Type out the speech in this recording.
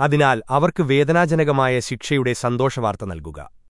അതിനാൽ അവർക്ക് വേദനാജനകമായ ശിക്ഷയുടെ സന്തോഷവാർത്ത നൽകുക.